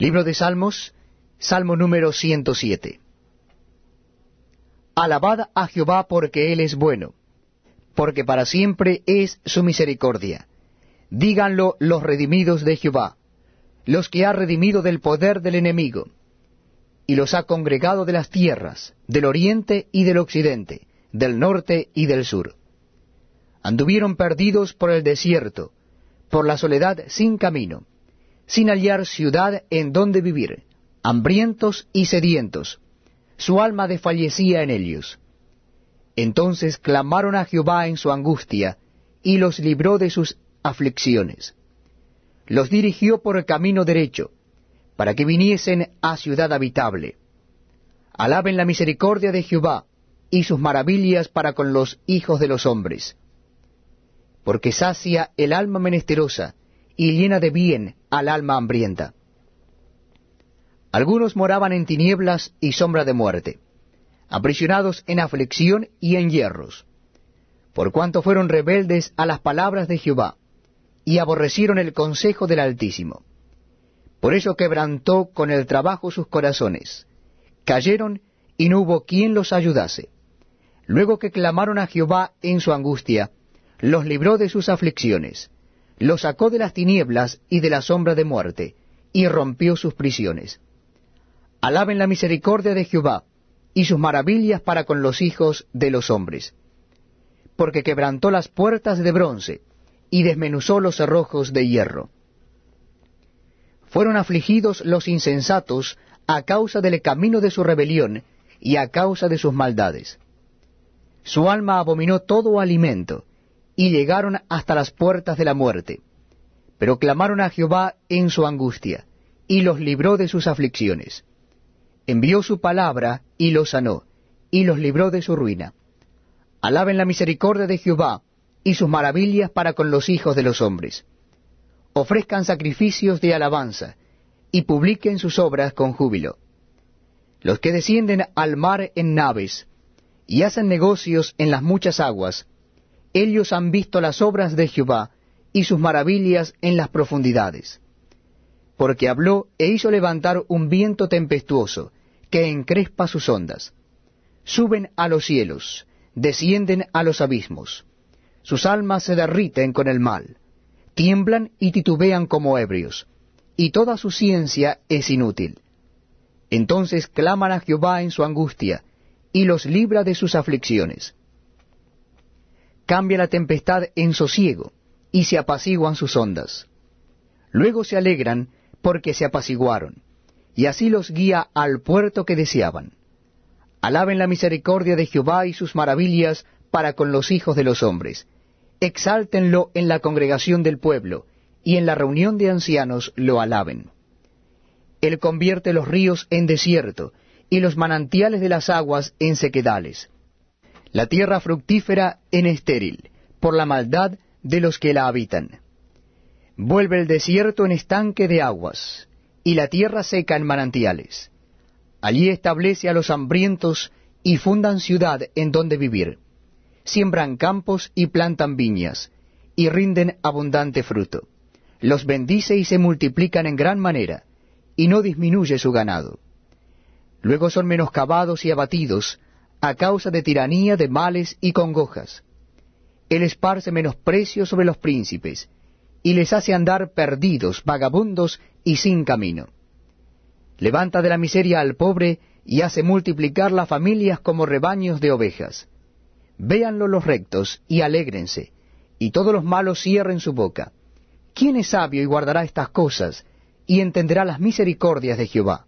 Libro de Salmos, Salmo número 107. Alabad a Jehová porque Él es bueno, porque para siempre es su misericordia. Díganlo los redimidos de Jehová, los que ha redimido del poder del enemigo, y los ha congregado de las tierras, del oriente y del occidente, del norte y del sur. Anduvieron perdidos por el desierto, por la soledad sin camino sin hallar ciudad en donde vivir, hambrientos y sedientos. Su alma desfallecía en ellos. Entonces clamaron a Jehová en su angustia, y los libró de sus aflicciones. Los dirigió por el camino derecho, para que viniesen a ciudad habitable. Alaben la misericordia de Jehová, y sus maravillas para con los hijos de los hombres. Porque sacia el alma menesterosa, y llena de bien al alma hambrienta. Algunos moraban en tinieblas y sombra de muerte, aprisionados en aflicción y en hierros, por cuanto fueron rebeldes a las palabras de Jehová, y aborrecieron el consejo del Altísimo. Por eso quebrantó con el trabajo sus corazones, cayeron y no hubo quien los ayudase. Luego que clamaron a Jehová en su angustia, los libró de sus aflicciones lo sacó de las tinieblas y de la sombra de muerte, y rompió sus prisiones. Alaben la misericordia de Jehová, y sus maravillas para con los hijos de los hombres. Porque quebrantó las puertas de bronce, y desmenuzó los cerrojos de hierro. Fueron afligidos los insensatos a causa del camino de su rebelión, y a causa de sus maldades. Su alma abominó todo alimento, y llegaron hasta las puertas de la muerte. Pero clamaron a Jehová en su angustia, y los libró de sus aflicciones. Envió su palabra y los sanó, y los libró de su ruina. Alaben la misericordia de Jehová, y sus maravillas para con los hijos de los hombres. Ofrezcan sacrificios de alabanza, y publiquen sus obras con júbilo. Los que descienden al mar en naves, y hacen negocios en las muchas aguas, ellos han visto las obras de Jehová y sus maravillas en las profundidades. Porque habló e hizo levantar un viento tempestuoso, que encrespa sus ondas. Suben a los cielos, descienden a los abismos. Sus almas se derriten con el mal, tiemblan y titubean como ebrios, y toda su ciencia es inútil. Entonces claman a Jehová en su angustia, y los libra de sus aflicciones cambia la tempestad en sosiego, y se apaciguan sus ondas. Luego se alegran porque se apaciguaron, y así los guía al puerto que deseaban. Alaben la misericordia de Jehová y sus maravillas para con los hijos de los hombres. Exáltenlo en la congregación del pueblo, y en la reunión de ancianos lo alaben. Él convierte los ríos en desierto, y los manantiales de las aguas en sequedales la tierra fructífera en estéril, por la maldad de los que la habitan. Vuelve el desierto en estanque de aguas, y la tierra seca en manantiales. Allí establece a los hambrientos y fundan ciudad en donde vivir. Siembran campos y plantan viñas, y rinden abundante fruto. Los bendice y se multiplican en gran manera, y no disminuye su ganado. Luego son menoscabados y abatidos, a causa de tiranía, de males y congojas. Él esparce menosprecio sobre los príncipes, y les hace andar perdidos, vagabundos y sin camino. Levanta de la miseria al pobre y hace multiplicar las familias como rebaños de ovejas. Véanlo los rectos y alégrense, y todos los malos cierren su boca. ¿Quién es sabio y guardará estas cosas, y entenderá las misericordias de Jehová?